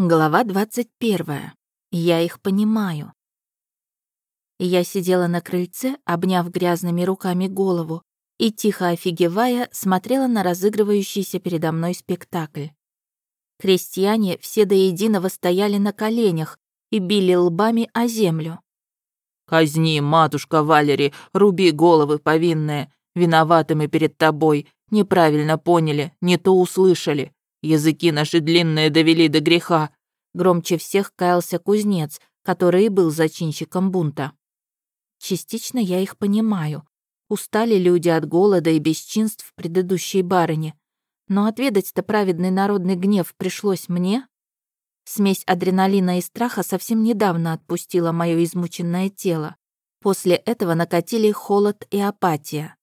Глава 21. Я их понимаю. Я сидела на крыльце, обняв грязными руками голову, и, тихо офигевая, смотрела на разыгрывающийся передо мной спектакль. Крестьяне все до единого стояли на коленях и били лбами о землю. «Казни, матушка Валери, руби головы повинные, виноватыми перед тобой, неправильно поняли, не то услышали. Языки наши длинные довели до греха. Громче всех каялся кузнец, который и был зачинщиком бунта. Частично я их понимаю. Устали люди от голода и бесчинств предыдущей барыни. Но отведать-то праведный народный гнев пришлось мне. Смесь адреналина и страха совсем недавно отпустила мое измученное тело. После этого накатили холод и апатия.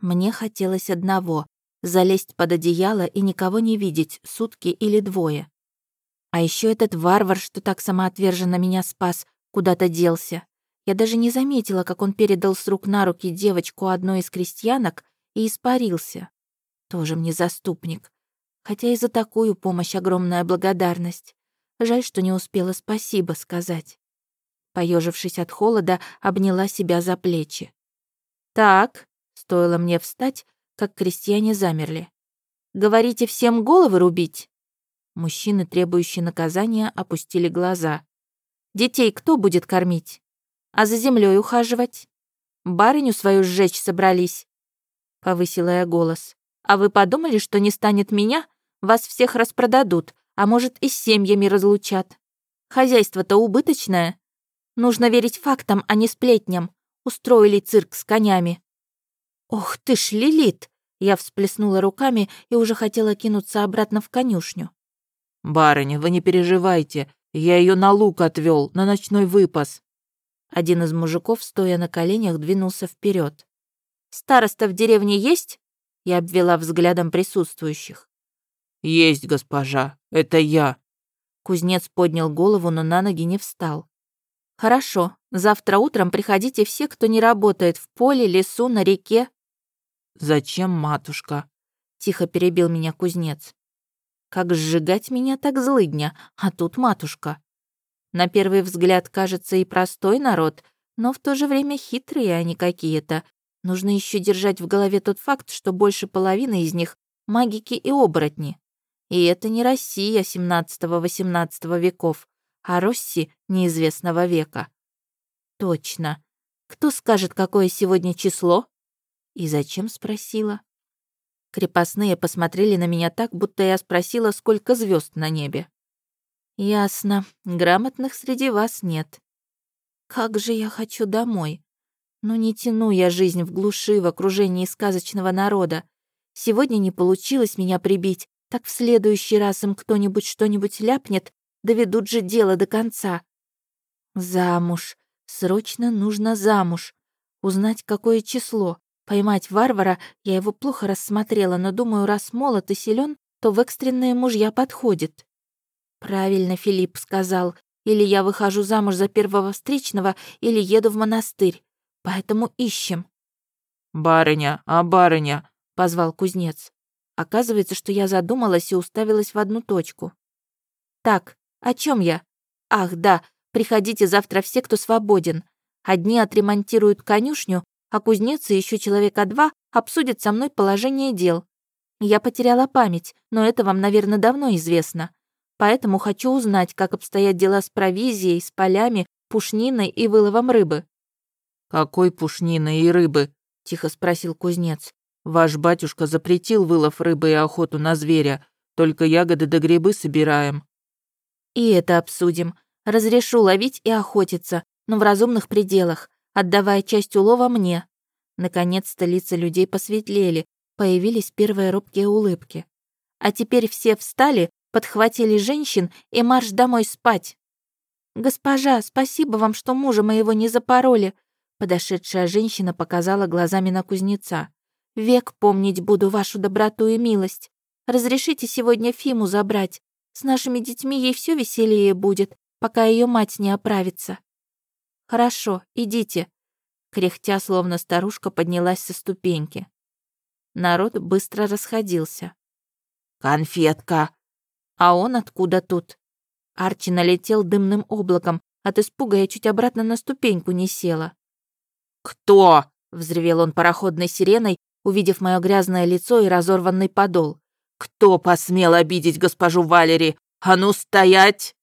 Мне хотелось одного залезть под одеяло и никого не видеть сутки или двое. А еще этот варвар, что так самоотверженно меня спас, куда-то делся. Я даже не заметила, как он передал с рук на руки девочку одной из крестьянок и испарился. Тоже мне заступник. Хотя и за такую помощь огромная благодарность. Жаль, что не успела спасибо сказать. Поежившись от холода, обняла себя за плечи. «Так», — стоило мне встать, как крестьяне замерли. «Говорите, всем головы рубить?» Мужчины, требующие наказания, опустили глаза. «Детей кто будет кормить? А за землей ухаживать? Барыню свою сжечь собрались?» Повысила я голос. «А вы подумали, что не станет меня? Вас всех распродадут, а может и с семьями разлучат. Хозяйство-то убыточное. Нужно верить фактам, а не сплетням. Устроили цирк с конями. «Ох ты ж, Лилит!» Я всплеснула руками и уже хотела кинуться обратно в конюшню. «Барыня, вы не переживайте, я ее на луг отвел, на ночной выпас». Один из мужиков, стоя на коленях, двинулся вперед. «Староста в деревне есть?» Я обвела взглядом присутствующих. «Есть, госпожа, это я». Кузнец поднял голову, но на ноги не встал. «Хорошо, завтра утром приходите все, кто не работает в поле, лесу, на реке, «Зачем, матушка?» — тихо перебил меня кузнец. «Как сжигать меня так злыдня, а тут матушка». На первый взгляд кажется и простой народ, но в то же время хитрые они какие-то. Нужно еще держать в голове тот факт, что больше половины из них — магики и оборотни. И это не Россия XVII-XVIII веков, а Росси неизвестного века. Точно. Кто скажет, какое сегодня число? И зачем спросила? Крепостные посмотрели на меня так, будто я спросила, сколько звезд на небе. Ясно, грамотных среди вас нет. Как же я хочу домой. Ну не тяну я жизнь в глуши, в окружении сказочного народа. Сегодня не получилось меня прибить, так в следующий раз им кто-нибудь что-нибудь ляпнет, доведут же дело до конца. Замуж. Срочно нужно замуж. Узнать, какое число. Поймать варвара я его плохо рассмотрела, но думаю, раз молод и силен, то в экстренные мужья подходит. Правильно Филипп сказал. Или я выхожу замуж за первого встречного, или еду в монастырь. Поэтому ищем. «Барыня, а барыня?» — позвал кузнец. Оказывается, что я задумалась и уставилась в одну точку. «Так, о чем я? Ах, да, приходите завтра все, кто свободен. Одни отремонтируют конюшню, а кузнец и еще человека два обсудят со мной положение дел. Я потеряла память, но это вам, наверное, давно известно. Поэтому хочу узнать, как обстоят дела с провизией, с полями, пушниной и выловом рыбы». «Какой пушниной и рыбы?» — тихо спросил кузнец. «Ваш батюшка запретил вылов рыбы и охоту на зверя, только ягоды да грибы собираем». «И это обсудим. Разрешу ловить и охотиться, но в разумных пределах отдавая часть улова мне. Наконец-то лица людей посветлели, появились первые робкие улыбки. А теперь все встали, подхватили женщин и марш домой спать. «Госпожа, спасибо вам, что мужа моего не запороли», подошедшая женщина показала глазами на кузнеца. «Век помнить буду вашу доброту и милость. Разрешите сегодня Фиму забрать. С нашими детьми ей все веселее будет, пока ее мать не оправится». «Хорошо, идите». Кряхтя, словно старушка, поднялась со ступеньки. Народ быстро расходился. «Конфетка!» «А он откуда тут?» Арчи налетел дымным облаком. От испуга я чуть обратно на ступеньку не села. «Кто?» — взревел он пароходной сиреной, увидев мое грязное лицо и разорванный подол. «Кто посмел обидеть госпожу Валери? А ну, стоять!»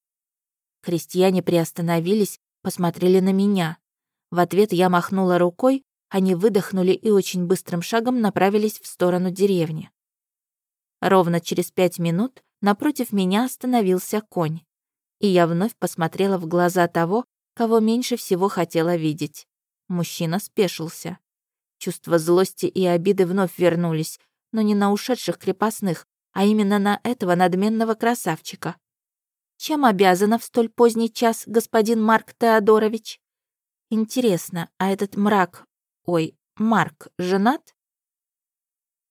Крестьяне приостановились, посмотрели на меня. В ответ я махнула рукой, они выдохнули и очень быстрым шагом направились в сторону деревни. Ровно через пять минут напротив меня остановился конь, и я вновь посмотрела в глаза того, кого меньше всего хотела видеть. Мужчина спешился. Чувства злости и обиды вновь вернулись, но не на ушедших крепостных, а именно на этого надменного красавчика. Чем обязана в столь поздний час господин Марк Теодорович? Интересно, а этот мрак, ой, Марк, женат?